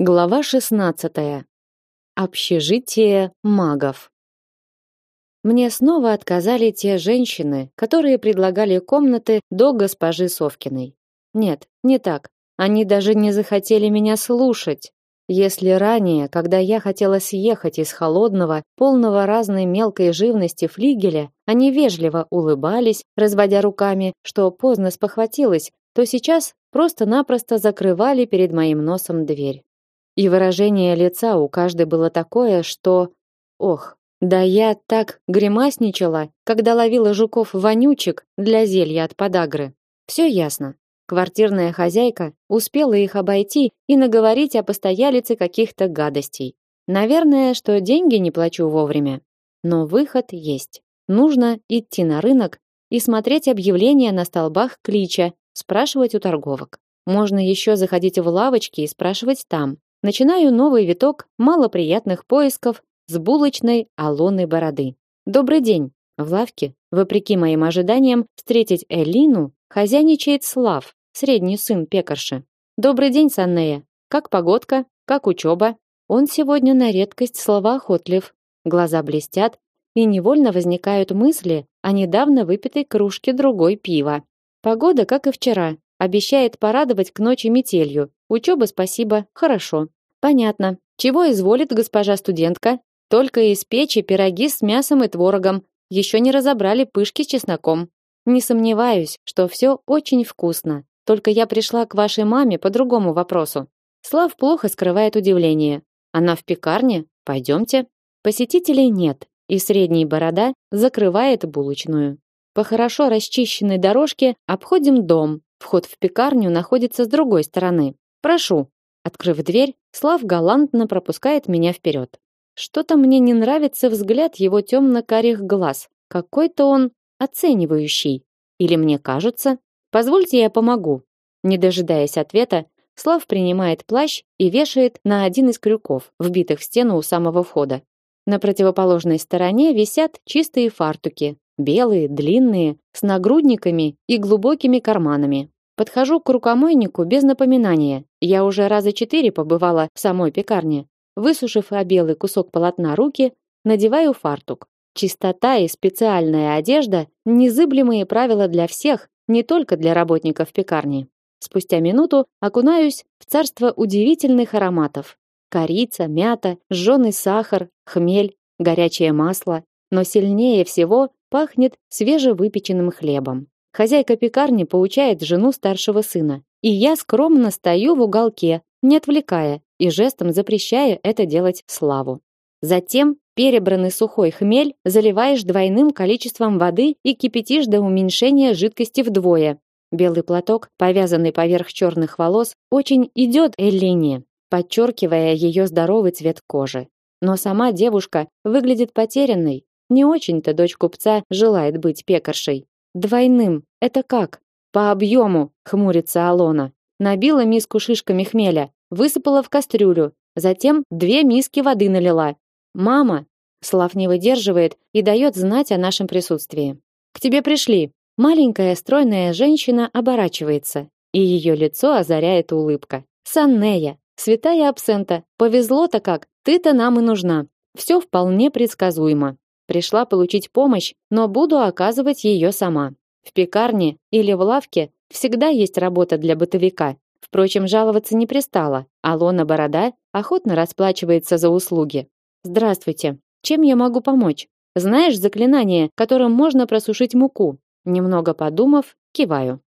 Глава 16. Общежитие магов. Мне снова отказали те женщины, которые предлагали комнаты до госпожи Совкиной. Нет, не так. Они даже не захотели меня слушать. Если ранее, когда я хотела съехать из холодного, полного разной мелкой живности флигеля, они вежливо улыбались, разводя руками, что поздно спохватилась, то сейчас просто-напросто закрывали перед моим носом дверь. И выражение лица у каждой было такое, что... Ох, да я так гримасничала, когда ловила жуков-вонючек для зелья от подагры. Все ясно. Квартирная хозяйка успела их обойти и наговорить о постоялице каких-то гадостей. Наверное, что деньги не плачу вовремя. Но выход есть. Нужно идти на рынок и смотреть объявления на столбах клича, спрашивать у торговок. Можно еще заходить в лавочки и спрашивать там. Начинаю новый виток малоприятных поисков с булочной Алоны Бороды. Добрый день. В лавке, вопреки моим ожиданиям, встретить Элину хозяйничает Слав, средний сын пекарши. Добрый день, Саннея. Как погодка? Как учеба? Он сегодня на редкость словоохотлив. Глаза блестят, и невольно возникают мысли о недавно выпитой кружке другой пива. Погода, как и вчера, обещает порадовать к ночи метелью. Учеба, спасибо, хорошо. Понятно. Чего изволит госпожа студентка? Только из печи пироги с мясом и творогом. Еще не разобрали пышки с чесноком. Не сомневаюсь, что все очень вкусно. Только я пришла к вашей маме по другому вопросу. Слав плохо скрывает удивление. Она в пекарне? Пойдемте. Посетителей нет, и средний борода закрывает булочную. По хорошо расчищенной дорожке обходим дом. Вход в пекарню находится с другой стороны. Прошу. Открыв дверь, Слав галантно пропускает меня вперед. Что-то мне не нравится взгляд его темно-карих глаз. Какой-то он оценивающий. Или мне кажется? Позвольте я помогу. Не дожидаясь ответа, Слав принимает плащ и вешает на один из крюков, вбитых в стену у самого входа. На противоположной стороне висят чистые фартуки, белые, длинные, с нагрудниками и глубокими карманами. Подхожу к рукомойнику без напоминания. Я уже раза четыре побывала в самой пекарне. Высушив о белый кусок полотна руки, надеваю фартук. Чистота и специальная одежда – незыблемые правила для всех, не только для работников пекарни. Спустя минуту окунаюсь в царство удивительных ароматов. Корица, мята, жженый сахар, хмель, горячее масло. Но сильнее всего пахнет свежевыпеченным хлебом. Хозяйка пекарни поучает жену старшего сына, и я скромно стою в уголке, не отвлекая и жестом запрещая это делать Славу. Затем перебранный сухой хмель заливаешь двойным количеством воды и кипятишь до уменьшения жидкости вдвое. Белый платок, повязанный поверх черных волос, очень идет Эллине, подчеркивая ее здоровый цвет кожи. Но сама девушка выглядит потерянной. Не очень-то дочь купца желает быть пекаршей. Двойным. Это как? По объему, хмурится Алона. Набила миску шишками хмеля, высыпала в кастрюлю, затем две миски воды налила. Мама, Слав не выдерживает и дает знать о нашем присутствии. К тебе пришли. Маленькая стройная женщина оборачивается, и ее лицо озаряет улыбка. Саннея, святая абсента. Повезло-то как. Ты-то нам и нужна. Все вполне предсказуемо. Пришла получить помощь, но буду оказывать ее сама. В пекарне или в лавке всегда есть работа для бытовика. Впрочем, жаловаться не пристала. Алона Борода охотно расплачивается за услуги. Здравствуйте. Чем я могу помочь? Знаешь заклинание, которым можно просушить муку? Немного подумав, киваю.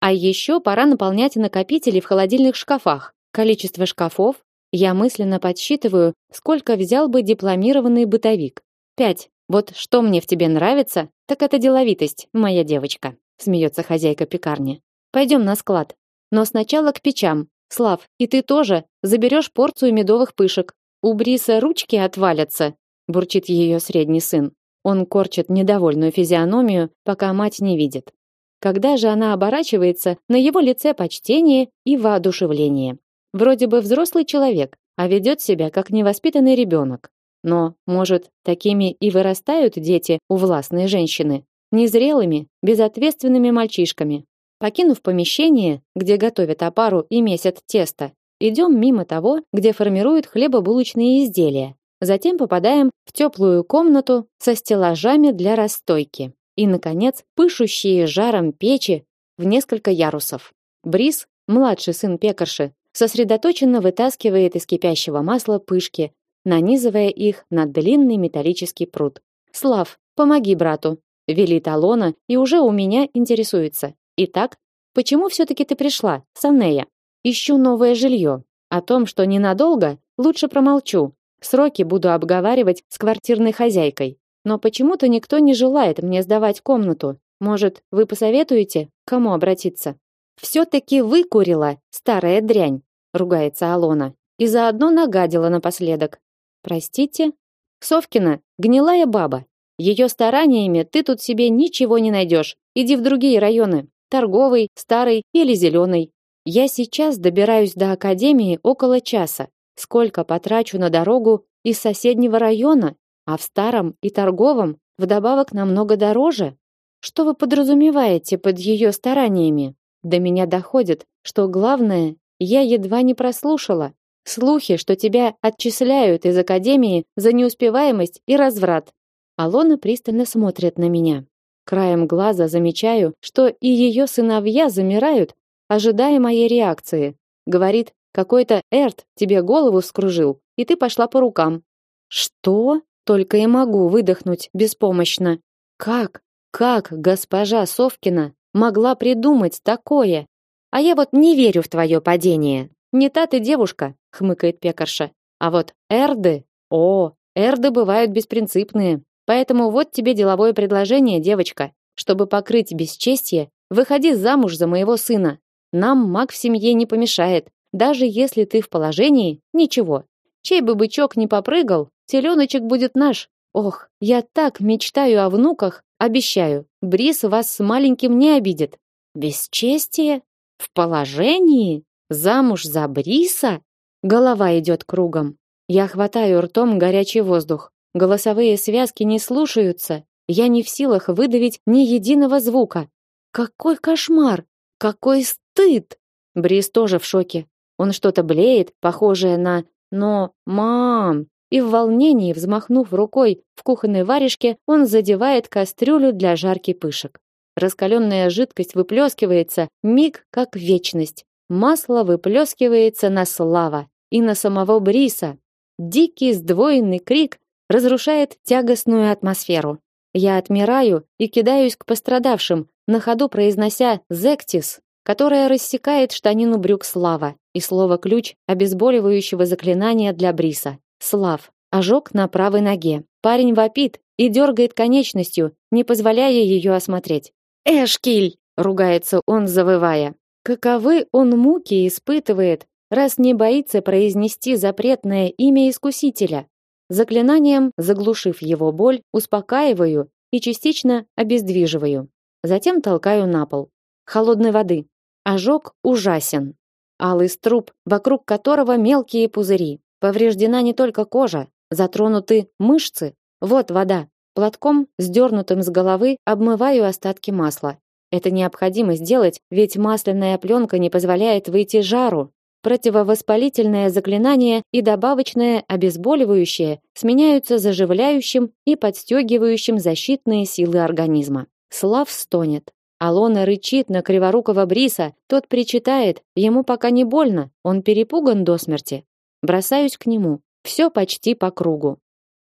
А еще пора наполнять накопители в холодильных шкафах. Количество шкафов я мысленно подсчитываю, сколько взял бы дипломированный бытовик. Пять. Вот что мне в тебе нравится, так это деловитость, моя девочка, смеется хозяйка пекарни. Пойдем на склад. Но сначала к печам. Слав, и ты тоже заберешь порцию медовых пышек. У Бриса ручки отвалятся, бурчит ее средний сын. Он корчит недовольную физиономию, пока мать не видит. Когда же она оборачивается, на его лице почтение и воодушевление. Вроде бы взрослый человек, а ведет себя как невоспитанный ребенок. Но, может, такими и вырастают дети у властной женщины, незрелыми, безответственными мальчишками. Покинув помещение, где готовят опару и месят тесто, Идем мимо того, где формируют хлебобулочные изделия. Затем попадаем в теплую комнату со стеллажами для расстойки. И, наконец, пышущие жаром печи в несколько ярусов. Брис, младший сын пекарши, сосредоточенно вытаскивает из кипящего масла пышки, нанизывая их на длинный металлический пруд. «Слав, помоги брату», — велит Алона и уже у меня интересуется. «Итак, почему все-таки ты пришла, Санея?» «Ищу новое жилье. О том, что ненадолго, лучше промолчу. Сроки буду обговаривать с квартирной хозяйкой. Но почему-то никто не желает мне сдавать комнату. Может, вы посоветуете, к кому обратиться?» «Все-таки выкурила, старая дрянь», — ругается Алона. «И заодно нагадила напоследок. Простите? Совкина, гнилая баба. Ее стараниями ты тут себе ничего не найдешь. Иди в другие районы. Торговый, старый или зеленый. Я сейчас добираюсь до академии около часа. Сколько потрачу на дорогу из соседнего района, а в старом и торговом вдобавок намного дороже? Что вы подразумеваете под ее стараниями? До меня доходит, что главное я едва не прослушала. Слухи, что тебя отчисляют из академии за неуспеваемость и разврат. Алона пристально смотрит на меня. Краем глаза замечаю, что и ее сыновья замирают, ожидая моей реакции. Говорит, какой-то Эрт тебе голову вскружил, и ты пошла по рукам. Что? Только и могу выдохнуть беспомощно. Как? Как госпожа Совкина могла придумать такое? А я вот не верю в твое падение. Не та ты девушка, хмыкает пекарша. А вот эрды, о, эрды бывают беспринципные. Поэтому вот тебе деловое предложение, девочка. Чтобы покрыть бесчестье, выходи замуж за моего сына. Нам маг в семье не помешает. Даже если ты в положении, ничего. Чей бы бычок не попрыгал, теленочек будет наш. Ох, я так мечтаю о внуках, обещаю. Брис вас с маленьким не обидит. Бесчестие? В положении? Замуж за Бриса? Голова идет кругом. Я хватаю ртом горячий воздух. Голосовые связки не слушаются. Я не в силах выдавить ни единого звука. Какой кошмар! Какой стыд! Брис тоже в шоке. Он что-то блеет, похожее на «но, мам!» И в волнении, взмахнув рукой в кухонной варежке, он задевает кастрюлю для жарки пышек. Раскаленная жидкость выплескивается, миг как вечность. Масло выплескивается на Слава и на самого Бриса. Дикий сдвоенный крик разрушает тягостную атмосферу. Я отмираю и кидаюсь к пострадавшим, на ходу произнося «Зектис», которая рассекает штанину брюк Слава, и слово ключ обезболивающего заклинания для Бриса. Слав. Ожог на правой ноге. Парень вопит и дергает конечностью, не позволяя ее осмотреть. Эшкиль, ругается он, завывая. Каковы он муки испытывает, раз не боится произнести запретное имя искусителя. Заклинанием, заглушив его боль, успокаиваю и частично обездвиживаю. Затем толкаю на пол. Холодной воды. Ожог ужасен. Алый струп, вокруг которого мелкие пузыри. Повреждена не только кожа, затронуты мышцы. Вот вода. Платком, сдернутым с головы, обмываю остатки масла. Это необходимо сделать, ведь масляная пленка не позволяет выйти жару. Противовоспалительное заклинание и добавочное обезболивающее сменяются заживляющим и подстегивающим защитные силы организма. Слав стонет. Алона рычит на криворукого Бриса, тот причитает, ему пока не больно, он перепуган до смерти. Бросаюсь к нему. Все почти по кругу.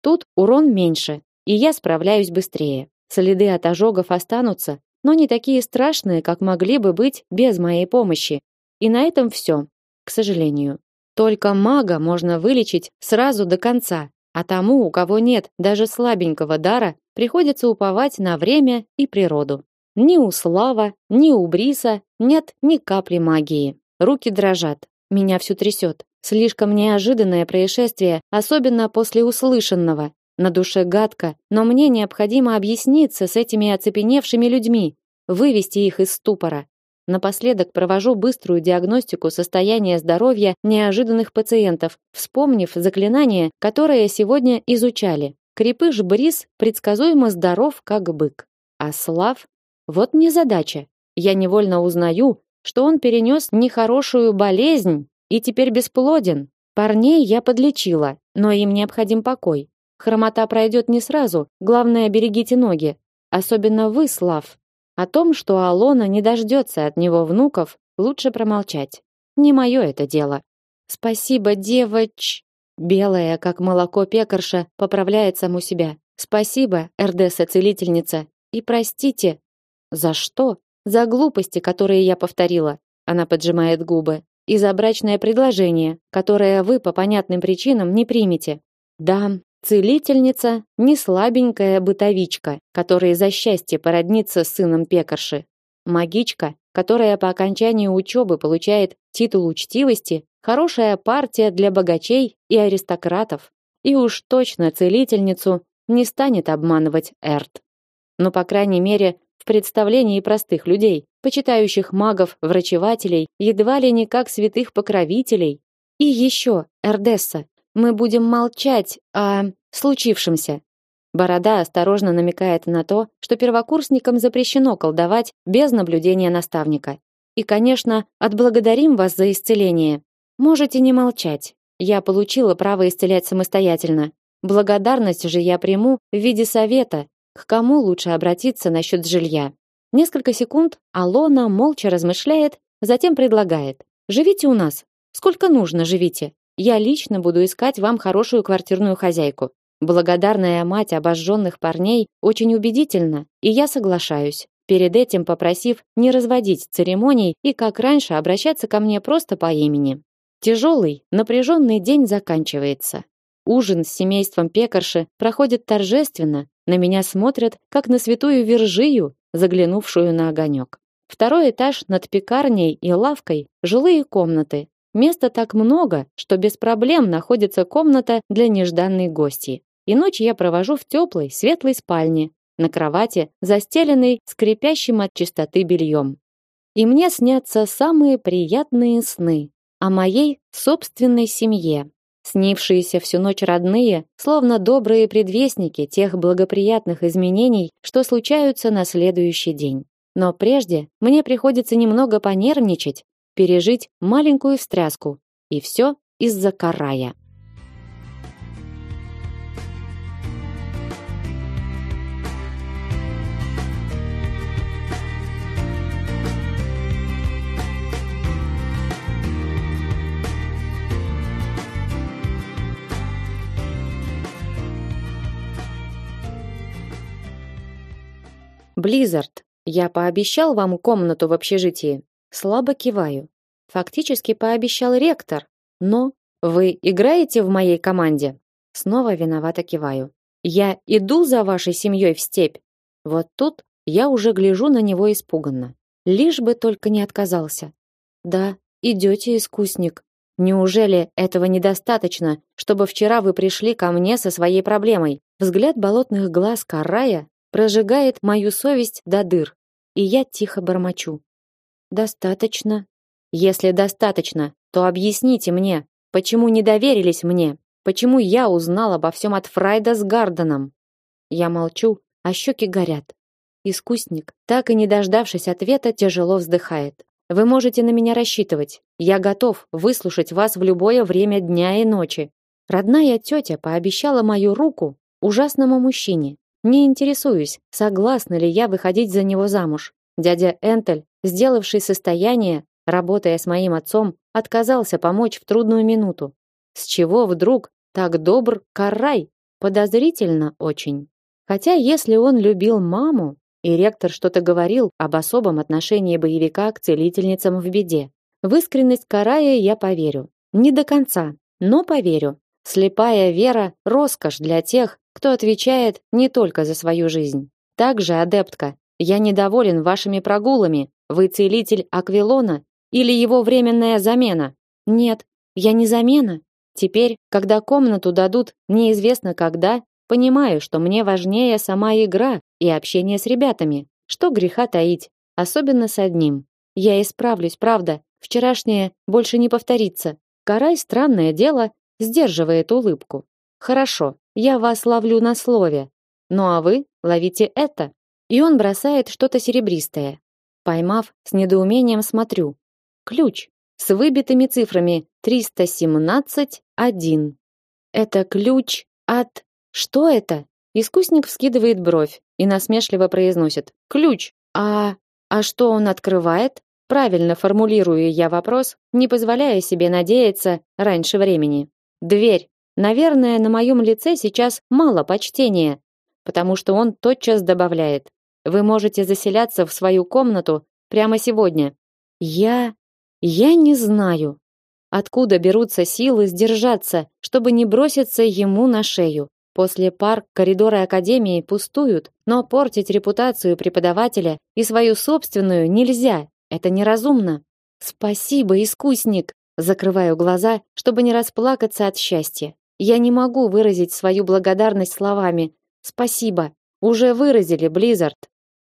Тут урон меньше, и я справляюсь быстрее. Следы от ожогов останутся, но не такие страшные, как могли бы быть без моей помощи. И на этом все, к сожалению. Только мага можно вылечить сразу до конца, а тому, у кого нет даже слабенького дара, приходится уповать на время и природу. Ни у Слава, ни у Бриса нет ни капли магии. Руки дрожат, меня всё трясет. Слишком неожиданное происшествие, особенно после услышанного. На душе гадко, но мне необходимо объясниться с этими оцепеневшими людьми, вывести их из ступора. Напоследок провожу быструю диагностику состояния здоровья неожиданных пациентов, вспомнив заклинание, которое сегодня изучали. Крепыш Брис предсказуемо здоров, как бык. А Слав? Вот незадача. Я невольно узнаю, что он перенес нехорошую болезнь и теперь бесплоден. Парней я подлечила, но им необходим покой. Хромота пройдет не сразу, главное берегите ноги. Особенно вы, Слав. О том, что Алона не дождется от него внуков, лучше промолчать. Не мое это дело. Спасибо, девоч. Белая, как молоко пекарша, поправляет саму себя. Спасибо, Эрдесса-целительница. И простите. За что? За глупости, которые я повторила. Она поджимает губы. И за брачное предложение, которое вы по понятным причинам не примете. Да, Целительница не слабенькая бытовичка, которая за счастье породнится с сыном пекарши. Магичка, которая по окончании учебы получает титул учтивости, хорошая партия для богачей и аристократов. И уж точно целительницу не станет обманывать Эрт. Но, по крайней мере, в представлении простых людей, почитающих магов-врачевателей едва ли не как святых покровителей. И еще, Эрдесса, мы будем молчать о случившемся. Борода осторожно намекает на то, что первокурсникам запрещено колдовать без наблюдения наставника. И, конечно, отблагодарим вас за исцеление. Можете не молчать. Я получила право исцелять самостоятельно. Благодарность же я приму в виде совета, к кому лучше обратиться насчет жилья. Несколько секунд Алона молча размышляет, затем предлагает: "Живите у нас. Сколько нужно, живите. Я лично буду искать вам хорошую квартирную хозяйку. Благодарная мать обожженных парней очень убедительна, и я соглашаюсь. Перед этим попросив не разводить церемоний и как раньше обращаться ко мне просто по имени. Тяжелый, напряженный день заканчивается. Ужин с семейством пекарши проходит торжественно. На меня смотрят, как на святую Вержию, заглянувшую на огонек. Второй этаж над пекарней и лавкой жилые комнаты, Места так много, что без проблем находится комната для нежданной гости. И ночь я провожу в теплой, светлой спальне, на кровати, застеленной скрипящим от чистоты бельем. И мне снятся самые приятные сны о моей собственной семье. Снившиеся всю ночь родные, словно добрые предвестники тех благоприятных изменений, что случаются на следующий день. Но прежде мне приходится немного понервничать, пережить маленькую встряску. И все из-за карая. Близзард, я пообещал вам комнату в общежитии. Слабо киваю. Фактически пообещал ректор, но вы играете в моей команде? Снова виновато киваю. Я иду за вашей семьей в степь. Вот тут я уже гляжу на него испуганно. Лишь бы только не отказался. Да, идете, искусник. Неужели этого недостаточно, чтобы вчера вы пришли ко мне со своей проблемой? Взгляд болотных глаз Карая прожигает мою совесть до дыр, и я тихо бормочу: Достаточно. Если достаточно, то объясните мне, почему не доверились мне? Почему я узнал обо всем от Фрайда с Гарденом? Я молчу, а щеки горят. Искусник, так и не дождавшись ответа, тяжело вздыхает. Вы можете на меня рассчитывать. Я готов выслушать вас в любое время дня и ночи. Родная тетя пообещала мою руку ужасному мужчине. Не интересуюсь, согласна ли я выходить за него замуж. Дядя Энтель сделавший состояние, работая с моим отцом, отказался помочь в трудную минуту. С чего вдруг так добр Карай? Подозрительно очень. Хотя если он любил маму, и ректор что-то говорил об особом отношении боевика к целительницам в беде, в искренность Карая я поверю. Не до конца, но поверю. Слепая вера – роскошь для тех, кто отвечает не только за свою жизнь. Также, адептка, я недоволен вашими прогулами, вы целитель Аквилона или его временная замена? Нет, я не замена. Теперь, когда комнату дадут неизвестно когда, понимаю, что мне важнее сама игра и общение с ребятами. Что греха таить, особенно с одним. Я исправлюсь, правда. Вчерашнее больше не повторится. Карай странное дело сдерживает улыбку. Хорошо, я вас ловлю на слове. Ну а вы ловите это. И он бросает что-то серебристое. Поймав, с недоумением смотрю. Ключ. с выбитыми цифрами 317-1. Это ключ от... Что это? Искусник вскидывает бровь и насмешливо произносит. Ключ. А... А что он открывает? Правильно формулирую я вопрос, не позволяя себе надеяться раньше времени. Дверь. Наверное, на моем лице сейчас мало почтения, потому что он тотчас добавляет: "Вы можете заселяться в свою комнату прямо сегодня". Я я не знаю, откуда берутся силы сдержаться, чтобы не броситься ему на шею. После пар коридоры академии пустуют, но портить репутацию преподавателя и свою собственную нельзя. Это неразумно. Спасибо, искусник. Закрываю глаза, чтобы не расплакаться от счастья. Я не могу выразить свою благодарность словами. Спасибо. Уже выразили, Близзард.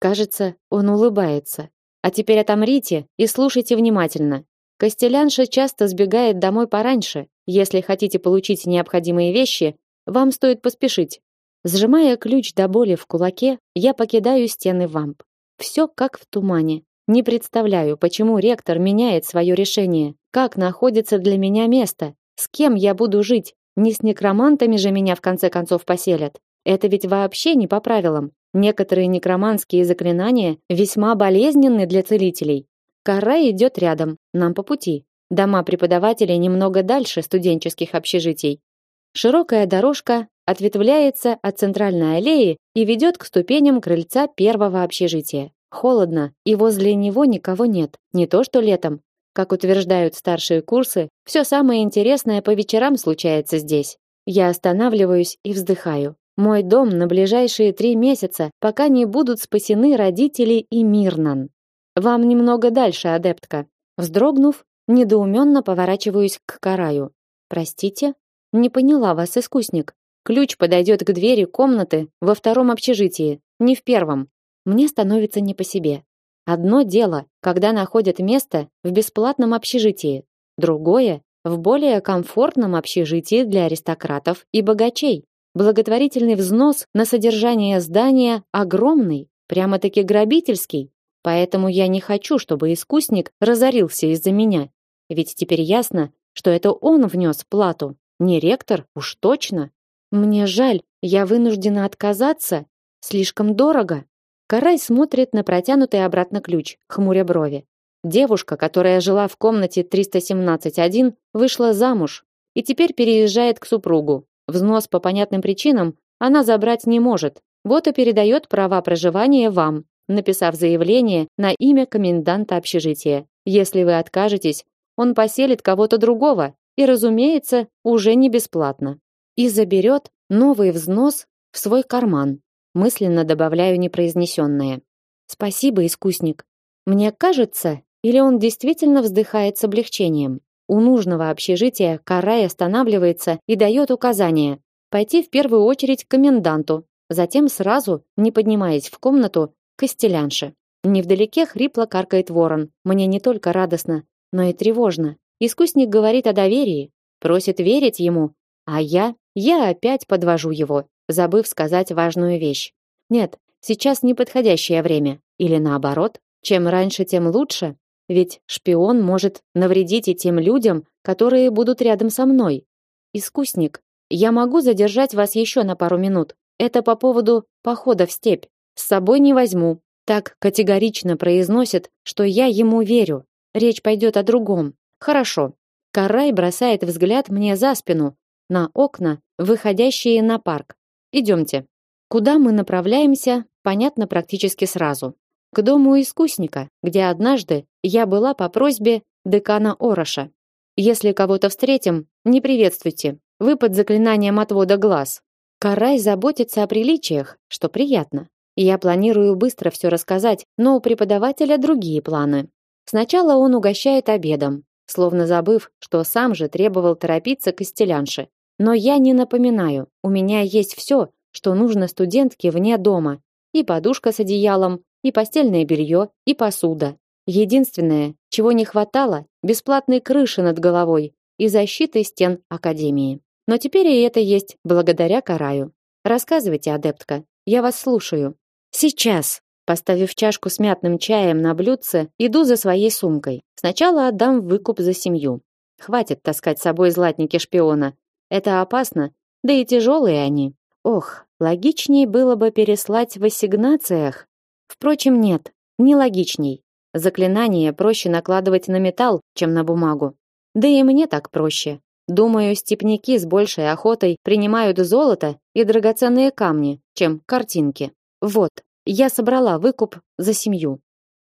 Кажется, он улыбается. А теперь отомрите и слушайте внимательно. Костелянша часто сбегает домой пораньше. Если хотите получить необходимые вещи, вам стоит поспешить. Сжимая ключ до боли в кулаке, я покидаю стены вамп. Все как в тумане. Не представляю, почему ректор меняет свое решение. Как находится для меня место? С кем я буду жить? Не с некромантами же меня в конце концов поселят. Это ведь вообще не по правилам. Некоторые некроманские заклинания весьма болезненны для целителей. Кора идет рядом, нам по пути. Дома преподавателей немного дальше студенческих общежитий. Широкая дорожка ответвляется от центральной аллеи и ведет к ступеням крыльца первого общежития. Холодно, и возле него никого нет, не то что летом. Как утверждают старшие курсы, все самое интересное по вечерам случается здесь. Я останавливаюсь и вздыхаю. Мой дом на ближайшие три месяца, пока не будут спасены родители и Мирнан. Вам немного дальше, адептка. Вздрогнув, недоуменно поворачиваюсь к Караю. Простите, не поняла вас, искусник. Ключ подойдет к двери комнаты во втором общежитии, не в первом. Мне становится не по себе. Одно дело, когда находят место в бесплатном общежитии, другое в более комфортном общежитии для аристократов и богачей. Благотворительный взнос на содержание здания огромный, прямо-таки грабительский. Поэтому я не хочу, чтобы искусник разорился из-за меня. Ведь теперь ясно, что это он внес плату. Не ректор, уж точно. Мне жаль, я вынуждена отказаться. Слишком дорого. Карай смотрит на протянутый обратно ключ, хмуря брови. Девушка, которая жила в комнате 317-1, вышла замуж и теперь переезжает к супругу. Взнос по понятным причинам она забрать не может. Вот и передает права проживания вам, написав заявление на имя коменданта общежития. Если вы откажетесь, он поселит кого-то другого, и, разумеется, уже не бесплатно. И заберет новый взнос в свой карман. Мысленно добавляю непроизнесенное. Спасибо, искусник. Мне кажется, или он действительно вздыхает с облегчением. У нужного общежития Карай останавливается и дает указание пойти в первую очередь к коменданту, затем сразу, не поднимаясь в комнату, к костелянше. Невдалеке хрипло каркает ворон. Мне не только радостно, но и тревожно. Искусник говорит о доверии, просит верить ему, а я, я опять подвожу его, забыв сказать важную вещь. Нет, сейчас не подходящее время, или наоборот, чем раньше, тем лучше, ведь шпион может навредить и тем людям, которые будут рядом со мной. Искусник, я могу задержать вас еще на пару минут. Это по поводу похода в степь. С собой не возьму. Так категорично произносит, что я ему верю. Речь пойдет о другом. Хорошо. Карай бросает взгляд мне за спину, на окна, выходящие на парк. Идемте. Куда мы направляемся, понятно практически сразу. К дому искусника, где однажды я была по просьбе декана Ороша. Если кого-то встретим, не приветствуйте. Вы под заклинанием отвода глаз. Карай заботится о приличиях, что приятно. Я планирую быстро все рассказать, но у преподавателя другие планы. Сначала он угощает обедом, словно забыв, что сам же требовал торопиться к истелянше. Но я не напоминаю, у меня есть все, что нужно студентке вне дома. И подушка с одеялом, и постельное белье, и посуда. Единственное, чего не хватало, бесплатной крыши над головой и защиты стен академии. Но теперь и это есть благодаря Караю. Рассказывайте, адептка. Я вас слушаю. Сейчас. Поставив чашку с мятным чаем на блюдце, иду за своей сумкой. Сначала отдам выкуп за семью. Хватит таскать с собой златники шпиона. Это опасно, да и тяжелые они. Ох, логичнее было бы переслать в ассигнациях. Впрочем, нет, не логичней. Заклинание проще накладывать на металл, чем на бумагу. Да и мне так проще. Думаю, степняки с большей охотой принимают золото и драгоценные камни, чем картинки. Вот, я собрала выкуп за семью.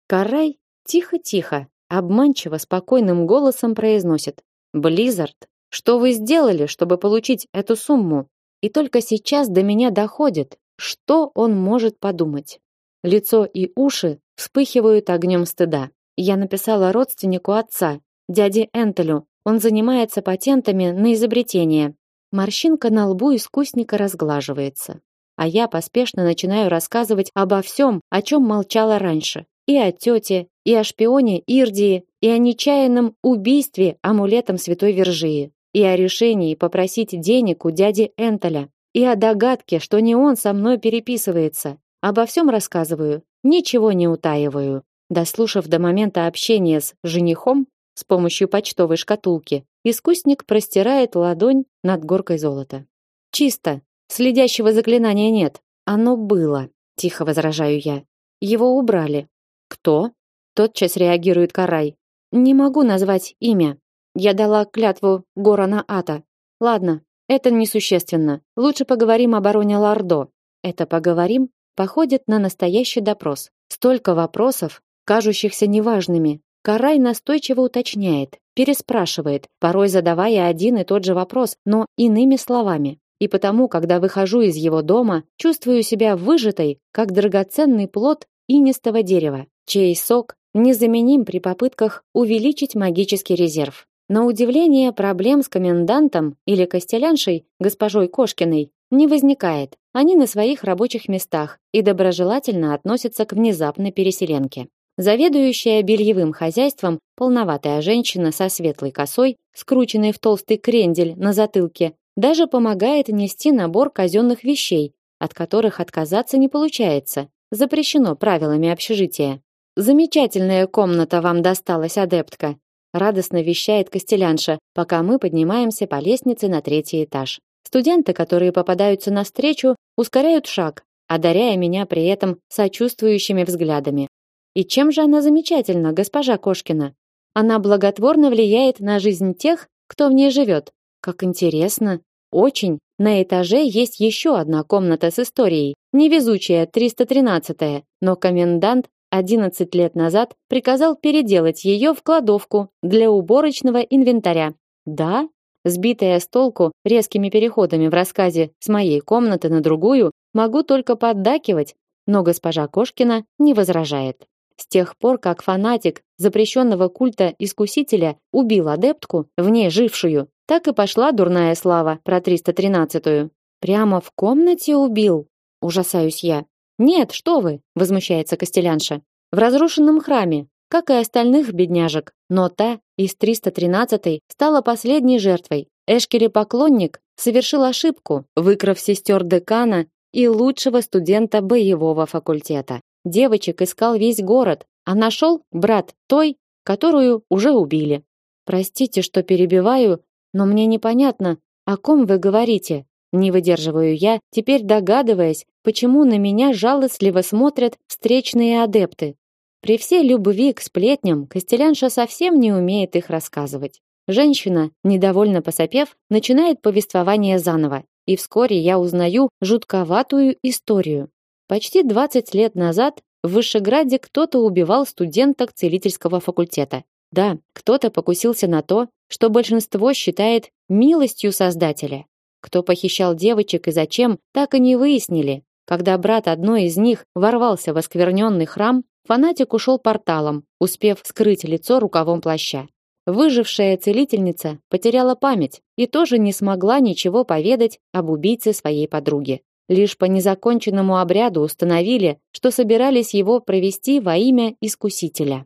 Карай тихо-тихо, обманчиво спокойным голосом произносит: "Близзард, что вы сделали, чтобы получить эту сумму?" И только сейчас до меня доходит, что он может подумать. Лицо и уши вспыхивают огнем стыда. Я написала родственнику отца, дяде Энтелю. Он занимается патентами на изобретение. Морщинка на лбу искусника разглаживается а я поспешно начинаю рассказывать обо всем, о чем молчала раньше. И о тете, и о шпионе Ирдии, и о нечаянном убийстве амулетом Святой Вержии, и о решении попросить денег у дяди Энтоля, и о догадке, что не он со мной переписывается. Обо всем рассказываю, ничего не утаиваю. Дослушав до момента общения с женихом с помощью почтовой шкатулки, искусник простирает ладонь над горкой золота. Чисто, Следящего заклинания нет. Оно было, тихо возражаю я. Его убрали. Кто? Тотчас реагирует Карай. Не могу назвать имя. Я дала клятву Горана Ата. Ладно, это несущественно. Лучше поговорим о бароне Лардо. Это поговорим походит на настоящий допрос. Столько вопросов, кажущихся неважными. Карай настойчиво уточняет, переспрашивает, порой задавая один и тот же вопрос, но иными словами. И потому, когда выхожу из его дома, чувствую себя выжатой, как драгоценный плод инистого дерева, чей сок незаменим при попытках увеличить магический резерв. На удивление проблем с комендантом или костеляншей, госпожой Кошкиной, не возникает. Они на своих рабочих местах и доброжелательно относятся к внезапной переселенке. Заведующая бельевым хозяйством, полноватая женщина со светлой косой, скрученной в толстый крендель на затылке, даже помогает нести набор казенных вещей, от которых отказаться не получается. Запрещено правилами общежития. Замечательная комната вам досталась, адептка, радостно вещает Костелянша, пока мы поднимаемся по лестнице на третий этаж. Студенты, которые попадаются на встречу, ускоряют шаг, одаряя меня при этом сочувствующими взглядами. И чем же она замечательна, госпожа Кошкина? Она благотворно влияет на жизнь тех, кто в ней живет. Как интересно. Очень. На этаже есть еще одна комната с историей, невезучая 313-я, но комендант 11 лет назад приказал переделать ее в кладовку для уборочного инвентаря. Да, сбитая с толку резкими переходами в рассказе с моей комнаты на другую, могу только поддакивать, но госпожа Кошкина не возражает. С тех пор, как фанатик запрещенного культа искусителя убил адептку, в ней жившую, так и пошла дурная слава про 313-ю. Прямо в комнате убил? Ужасаюсь я. Нет, что вы, возмущается Костелянша. В разрушенном храме, как и остальных бедняжек, но та из 313-й стала последней жертвой. Эшкери-поклонник совершил ошибку, выкрав сестер декана и лучшего студента боевого факультета. Девочек искал весь город, а нашел брат той, которую уже убили. Простите, что перебиваю, но мне непонятно, о ком вы говорите. Не выдерживаю я, теперь догадываясь, почему на меня жалостливо смотрят встречные адепты. При всей любви к сплетням Костелянша совсем не умеет их рассказывать. Женщина, недовольно посопев, начинает повествование заново, и вскоре я узнаю жутковатую историю. Почти 20 лет назад в Вышеграде кто-то убивал студенток целительского факультета. Да, кто-то покусился на то, что большинство считает милостью Создателя. Кто похищал девочек и зачем, так и не выяснили. Когда брат одной из них ворвался в оскверненный храм, фанатик ушел порталом, успев скрыть лицо рукавом плаща. Выжившая целительница потеряла память и тоже не смогла ничего поведать об убийце своей подруги. Лишь по незаконченному обряду установили, что собирались его провести во имя искусителя.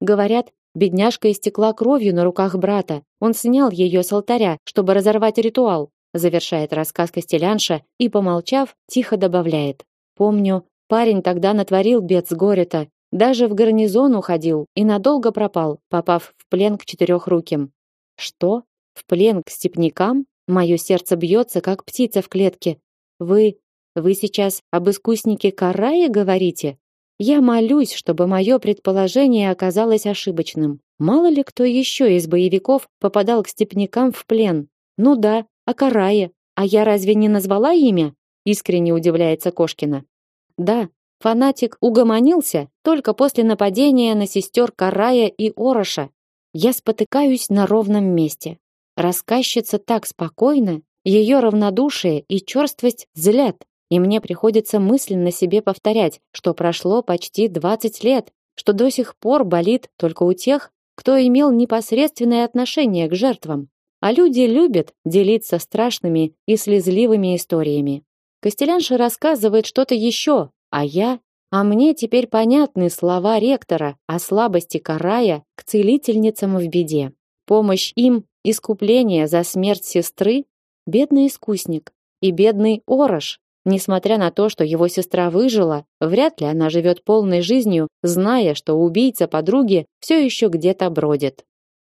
Говорят, Бедняжка истекла кровью на руках брата. Он снял ее с алтаря, чтобы разорвать ритуал. Завершает рассказ Костелянша и, помолчав, тихо добавляет: "Помню, парень тогда натворил бед с горя-то, даже в гарнизон уходил и надолго пропал, попав в плен к четырехруким. Что? В плен к степнякам? Мое сердце бьется, как птица в клетке. Вы... вы сейчас об искуснике Карае говорите? Я молюсь, чтобы мое предположение оказалось ошибочным. Мало ли кто еще из боевиков попадал к степнякам в плен. Ну да, а Карае. А я разве не назвала имя? Искренне удивляется Кошкина. Да, фанатик угомонился только после нападения на сестер Карая и Ороша. Я спотыкаюсь на ровном месте. Рассказчица так спокойна, ее равнодушие и черствость злят, и мне приходится мысленно себе повторять, что прошло почти 20 лет, что до сих пор болит только у тех, кто имел непосредственное отношение к жертвам. А люди любят делиться страшными и слезливыми историями. Костелянша рассказывает что-то еще, а я... А мне теперь понятны слова ректора о слабости Карая к целительницам в беде. Помощь им искупление за смерть сестры, бедный искусник и бедный Орош, несмотря на то, что его сестра выжила, вряд ли она живет полной жизнью, зная, что убийца подруги все еще где-то бродит.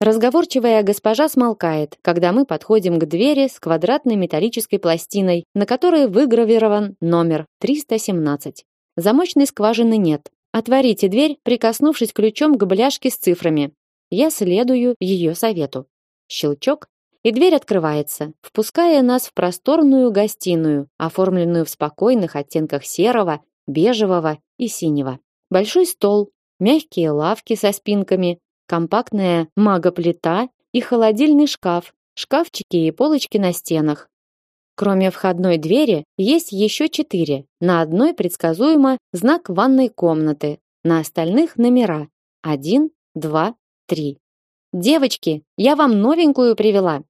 Разговорчивая госпожа смолкает, когда мы подходим к двери с квадратной металлической пластиной, на которой выгравирован номер 317. Замочной скважины нет. Отворите дверь, прикоснувшись ключом к бляшке с цифрами. Я следую ее совету. Щелчок, и дверь открывается, впуская нас в просторную гостиную, оформленную в спокойных оттенках серого, бежевого и синего. Большой стол, мягкие лавки со спинками, компактная магоплита и холодильный шкаф, шкафчики и полочки на стенах. Кроме входной двери, есть еще четыре. На одной предсказуемо знак ванной комнаты, на остальных номера. Один, два, три. Девочки, я вам новенькую привела.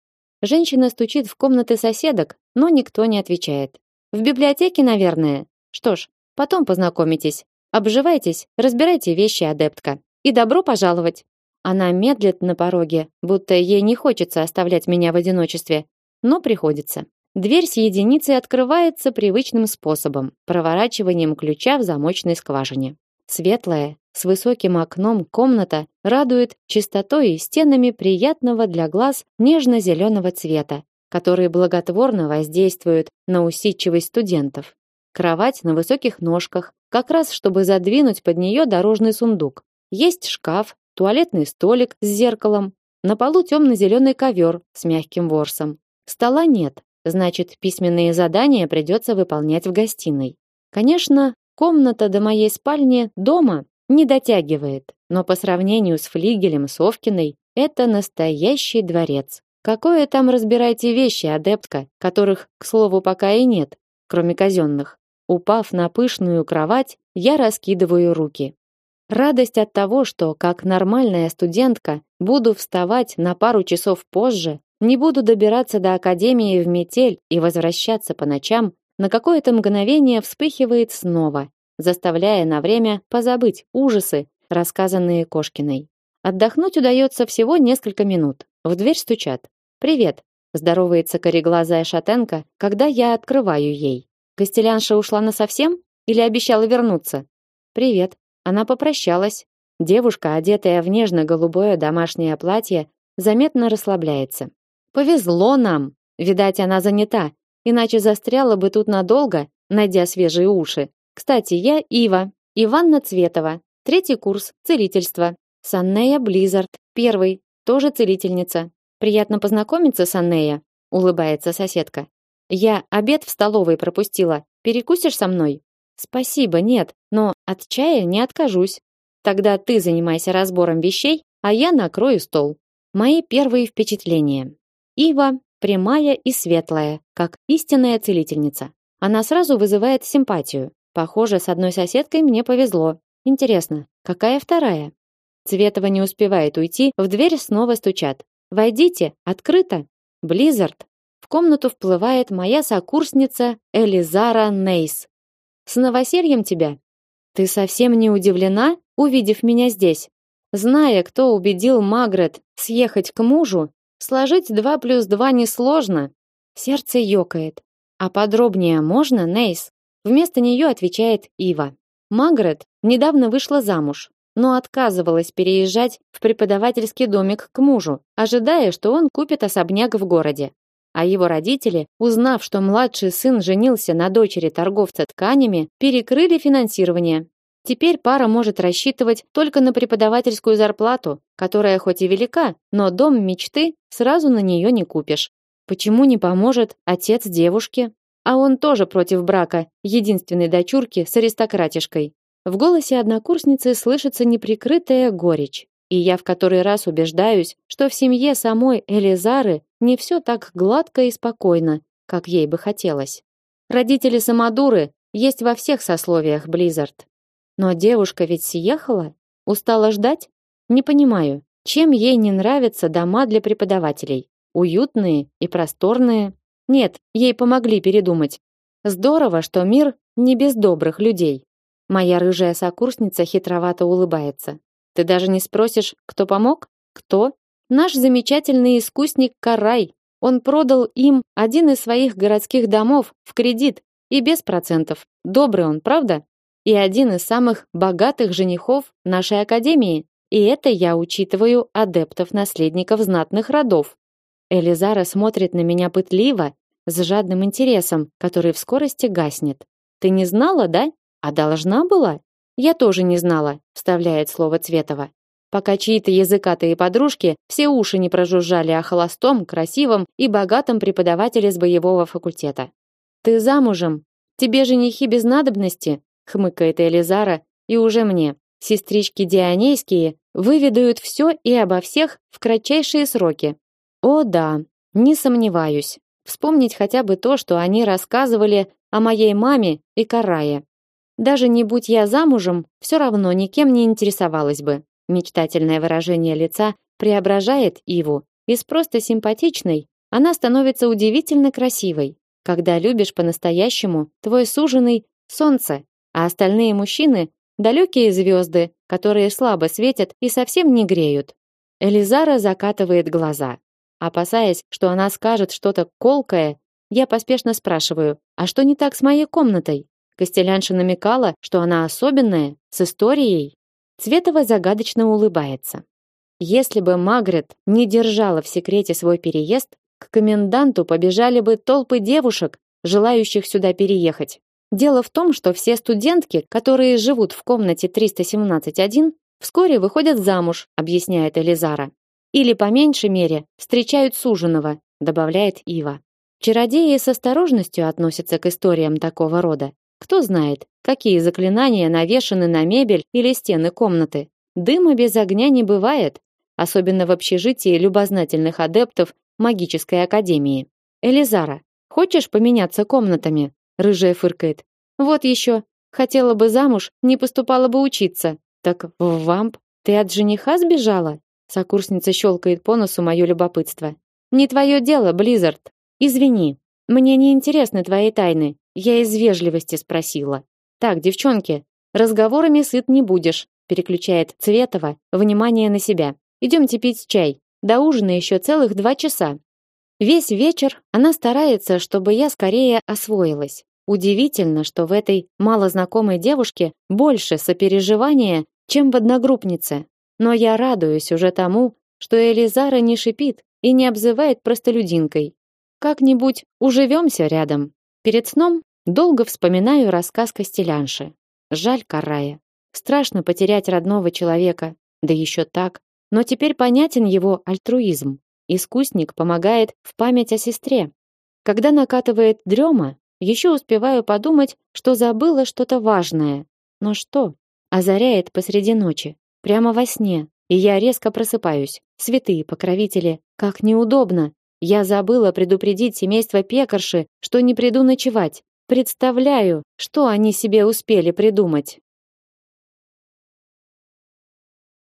Женщина стучит в комнаты соседок, но никто не отвечает. В библиотеке, наверное. Что ж, потом познакомитесь. Обживайтесь, разбирайте вещи, адептка. И добро пожаловать. Она медлит на пороге, будто ей не хочется оставлять меня в одиночестве, но приходится. Дверь с единицей открывается привычным способом проворачиванием ключа в замочной скважине. Светлая, с высоким окном комната радует чистотой и стенами приятного для глаз нежно-зеленого цвета, которые благотворно воздействуют на усидчивость студентов. Кровать на высоких ножках, как раз чтобы задвинуть под нее дорожный сундук. Есть шкаф, туалетный столик с зеркалом, на полу темно-зеленый ковер с мягким ворсом. Стола нет, значит, письменные задания придется выполнять в гостиной. Конечно, комната до моей спальни дома не дотягивает, но по сравнению с флигелем Совкиной это настоящий дворец. Какое там разбирайте вещи, адептка, которых, к слову, пока и нет, кроме казенных. Упав на пышную кровать, я раскидываю руки. Радость от того, что, как нормальная студентка, буду вставать на пару часов позже, не буду добираться до академии в метель и возвращаться по ночам, на какое-то мгновение вспыхивает снова заставляя на время позабыть ужасы, рассказанные Кошкиной. Отдохнуть удается всего несколько минут. В дверь стучат. «Привет», — здоровается кореглазая шатенка, когда я открываю ей. Костелянша ушла насовсем или обещала вернуться? «Привет». Она попрощалась. Девушка, одетая в нежно-голубое домашнее платье, заметно расслабляется. «Повезло нам. Видать, она занята, иначе застряла бы тут надолго, найдя свежие уши. Кстати, я Ива, Иванна Цветова, третий курс, целительство. Саннея Близзард, первый, тоже целительница. Приятно познакомиться, Саннея, улыбается соседка. Я обед в столовой пропустила. Перекусишь со мной? Спасибо, нет, но от чая не откажусь. Тогда ты занимайся разбором вещей, а я накрою стол. Мои первые впечатления. Ива прямая и светлая, как истинная целительница. Она сразу вызывает симпатию. Похоже, с одной соседкой мне повезло. Интересно, какая вторая? Цветова не успевает уйти, в дверь снова стучат. Войдите, открыто. Близзард. В комнату вплывает моя сокурсница Элизара Нейс. С новосельем тебя. Ты совсем не удивлена, увидев меня здесь? Зная, кто убедил Магрет съехать к мужу, сложить два плюс два несложно. Сердце ёкает. А подробнее можно, Нейс? Вместо нее отвечает Ива. Магрет недавно вышла замуж, но отказывалась переезжать в преподавательский домик к мужу, ожидая, что он купит особняк в городе. А его родители, узнав, что младший сын женился на дочери торговца тканями, перекрыли финансирование. Теперь пара может рассчитывать только на преподавательскую зарплату, которая хоть и велика, но дом мечты сразу на нее не купишь. Почему не поможет отец девушки? А он тоже против брака, единственной дочурки с аристократишкой. В голосе однокурсницы слышится неприкрытая горечь, и я в который раз убеждаюсь, что в семье самой Элизары не все так гладко и спокойно, как ей бы хотелось. Родители самодуры есть во всех сословиях Близзард. Но девушка ведь съехала, устала ждать? Не понимаю, чем ей не нравятся дома для преподавателей? Уютные и просторные? Нет, ей помогли передумать. Здорово, что мир не без добрых людей. Моя рыжая сокурсница хитровато улыбается. Ты даже не спросишь, кто помог? Кто? Наш замечательный искусник Карай. Он продал им один из своих городских домов в кредит и без процентов. Добрый он, правда? И один из самых богатых женихов нашей академии. И это я учитываю адептов наследников знатных родов. Элизара смотрит на меня пытливо, с жадным интересом, который в скорости гаснет. Ты не знала, да? А должна была? Я тоже не знала, вставляет слово Цветова. Пока чьи-то языкатые подружки все уши не прожужжали о холостом, красивом и богатом преподавателе с боевого факультета. Ты замужем? Тебе женихи без надобности? хмыкает Элизара, и уже мне. Сестрички Дионейские выведают все и обо всех в кратчайшие сроки. О да, не сомневаюсь. Вспомнить хотя бы то, что они рассказывали о моей маме и Карае. Даже не будь я замужем, все равно никем не интересовалась бы. Мечтательное выражение лица преображает Иву. Из просто симпатичной она становится удивительно красивой. Когда любишь по-настоящему, твой суженый солнце, а остальные мужчины далекие звезды, которые слабо светят и совсем не греют. Элизара закатывает глаза. Опасаясь, что она скажет что-то колкое, я поспешно спрашиваю: "А что не так с моей комнатой?" Костелянша намекала, что она особенная, с историей. Цветова загадочно улыбается. Если бы Магрет не держала в секрете свой переезд, к коменданту побежали бы толпы девушек, желающих сюда переехать. Дело в том, что все студентки, которые живут в комнате 317-1, вскоре выходят замуж, объясняет Элизара. Или по меньшей мере встречают суженого, добавляет Ива. Чародеи с осторожностью относятся к историям такого рода. Кто знает, какие заклинания навешаны на мебель или стены комнаты. Дыма без огня не бывает, особенно в общежитии любознательных адептов магической академии. Элизара, хочешь поменяться комнатами? Рыжая фыркает. Вот еще. Хотела бы замуж, не поступала бы учиться. Так в вамп ты от жениха сбежала? Сокурсница щелкает по носу мое любопытство. Не твое дело, Близзард. Извини, мне не интересны твои тайны. Я из вежливости спросила. Так, девчонки, разговорами сыт не будешь, переключает Цветова внимание на себя. Идемте пить чай. До ужина еще целых два часа. Весь вечер она старается, чтобы я скорее освоилась. Удивительно, что в этой малознакомой девушке больше сопереживания, чем в одногруппнице. Но я радуюсь уже тому, что Элизара не шипит и не обзывает простолюдинкой. Как-нибудь уживемся рядом. Перед сном долго вспоминаю рассказ Костелянши. Жаль Карая. Страшно потерять родного человека, да еще так. Но теперь понятен его альтруизм. Искусник помогает в память о сестре. Когда накатывает дрема, еще успеваю подумать, что забыла что-то важное. Но что? Озаряет посреди ночи, прямо во сне, и я резко просыпаюсь. Святые покровители, как неудобно. Я забыла предупредить семейство пекарши, что не приду ночевать. Представляю, что они себе успели придумать.